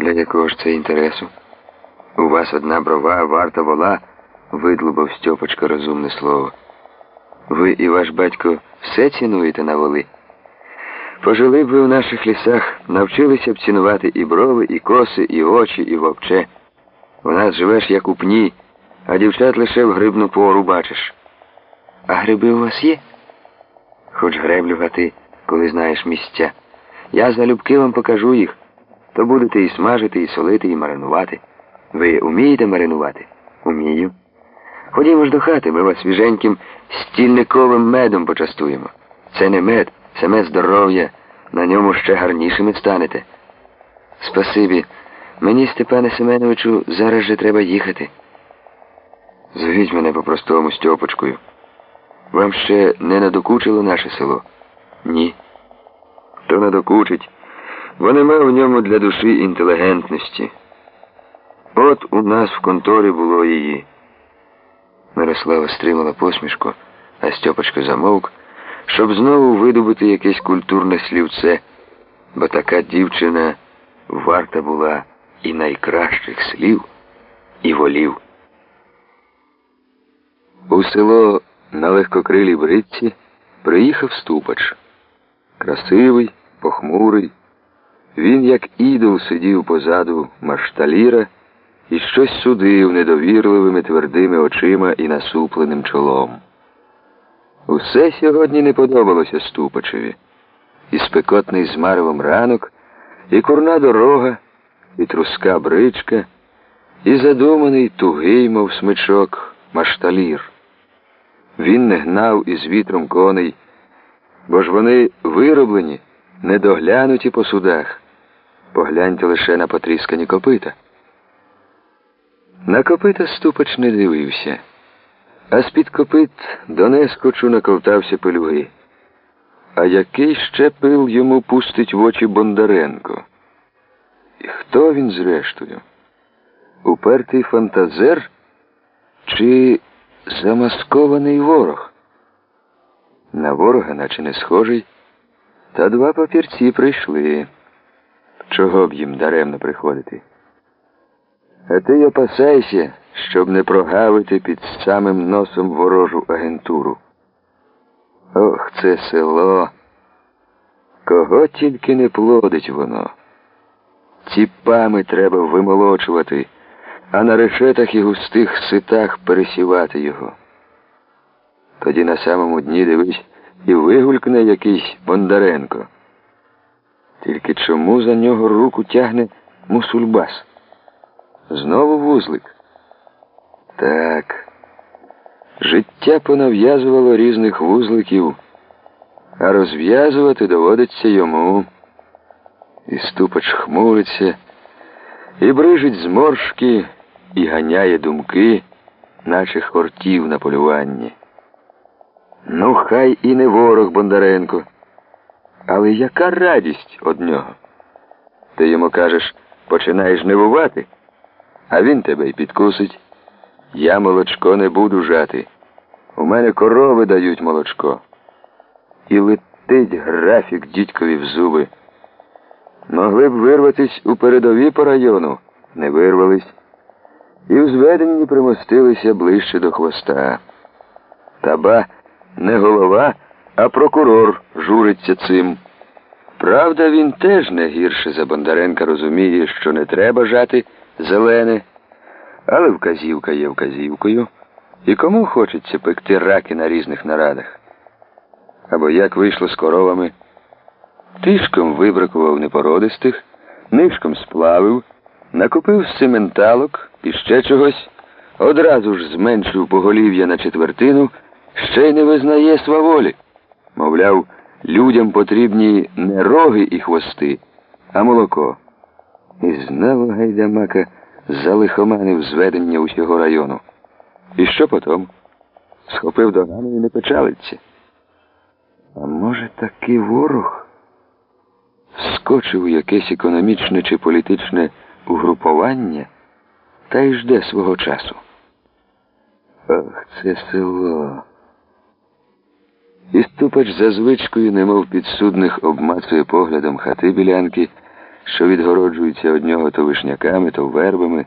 Для якого ж це інтересу? У вас одна брова варта вола, видлубав Стьопочка розумне слово. Ви і ваш батько все цінуєте на воли? Пожили б ви в наших лісах, навчилися б цінувати і брови, і коси, і очі, і вовче. У нас живеш як у пні, а дівчат лише в грибну пору бачиш. А гриби у вас є? Хоч греблю гати, коли знаєш місця. Я залюбки вам покажу їх. То будете і смажити, і солити, і маринувати. Ви умієте маринувати? Умію. Ходімо ж до хати, ми вас свіженьким стільниковим медом почастуємо. Це не мед, це мед здоров'я. На ньому ще гарнішими станете. Спасибі. Мені, Степане Семеновичу, зараз же треба їхати. Зовіть мене по-простому Стьопочкою. Вам ще не надокучило наше село? Ні. То надокучить, бо нема в ньому для душі інтелігентності. От у нас в конторі було її. Мирослава стримала посмішку, а Стьопочка замовк, щоб знову видобути якесь культурне слівце, бо така дівчина варта була і найкращих слів, і волів. У село на легкокрилій бритці приїхав ступач. Красивий, похмурий. Він, як ідол, сидів позаду машталіра і щось судив недовірливими твердими очима і насупленим чолом. Усе сьогодні не подобалося Ступачеві. І спекотний з ранок, і курна дорога, і труска бричка, і задуманий тугий, мов смичок, машталір. Він не гнав із вітром коней, бо ж вони вироблені, недоглянуті по судах. Погляньте лише на потріскані копита. На копита ступач не дивився, а з-під копит до нескочу наковтався пилюги. А який ще пил йому пустить в очі Бондаренко? І хто він зрештою? Упертий фантазер чи замаскований ворог? На ворога, наче не схожий, та два папірці прийшли. Чого б їм даремно приходити? А ти опасайся, щоб не прогавити під самим носом ворожу агентуру. Ох, це село. Кого тільки не плодить воно. Ціпами треба вимолочувати, а на решетах і густих ситах пересівати його. Тоді на самому дні дивись і вигулькне якийсь Бондаренко. Тільки чому за нього руку тягне мусульбас? Знову вузлик. Так. Життя понав'язувало різних вузликів, а розв'язувати доводиться йому. І ступач хмуриться, і брижить зморшки, і ганяє думки, наче хортів на полюванні. Ну, хай і не ворог Бондаренко. Але яка радість од нього? Ти йому кажеш, починаєш нивувати, а він тебе й підкусить. Я молочко не буду жати. У мене корови дають молочко. І летить графік дідькові в зуби. Могли б вирватись у передові по району, не вирвались. І в зведенні примостилися ближче до хвоста. Таба не голова, а прокурор журиться цим. Правда, він теж не гірше за Бондаренка розуміє, що не треба жати зелене, але вказівка є вказівкою. І кому хочеться пекти раки на різних нарадах? Або як вийшло з коровами, тишком вибракував непородистих, нишком сплавив, накупив сементалок і ще чогось, одразу ж зменшив поголів'я на четвертину ще й не визнає сваволі. Мовляв, людям потрібні не роги і хвости, а молоко. І знову гайдамака залихоманив зведення усього району. І що потім? Схопив до догану і не печалиться. А може, таки ворог скочив у якесь економічне чи політичне угрупування та й жде свого часу. Ох, це село. І ступач за звичкою, немов підсудних, обмацує поглядом хати білянки, що відгороджуються від нього то вишняками, то вербами.